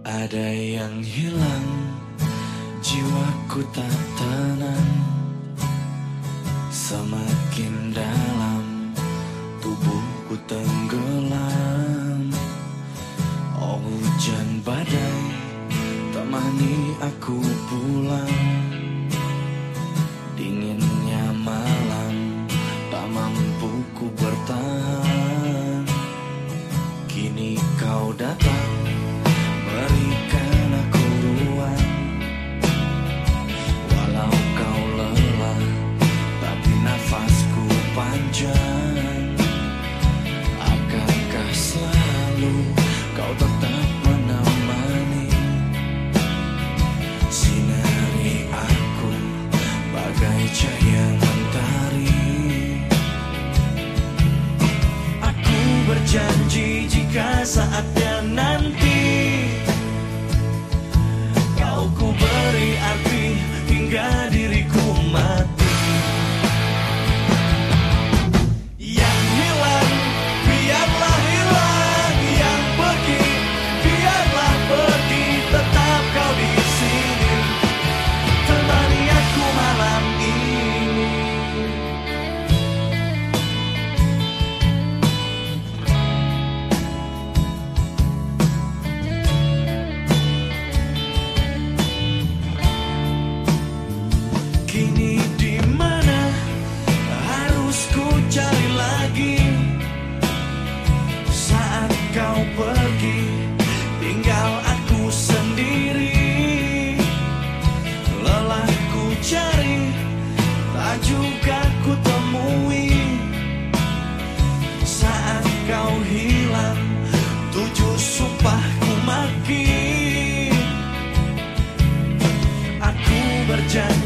Ada yang hilang Jiwaku tak tenang. Semakin dalam Tubuhku tenggelam. Oh hujan badai Temani aku pulang kau hilang Tujuh sumpahku maki Aku berjanji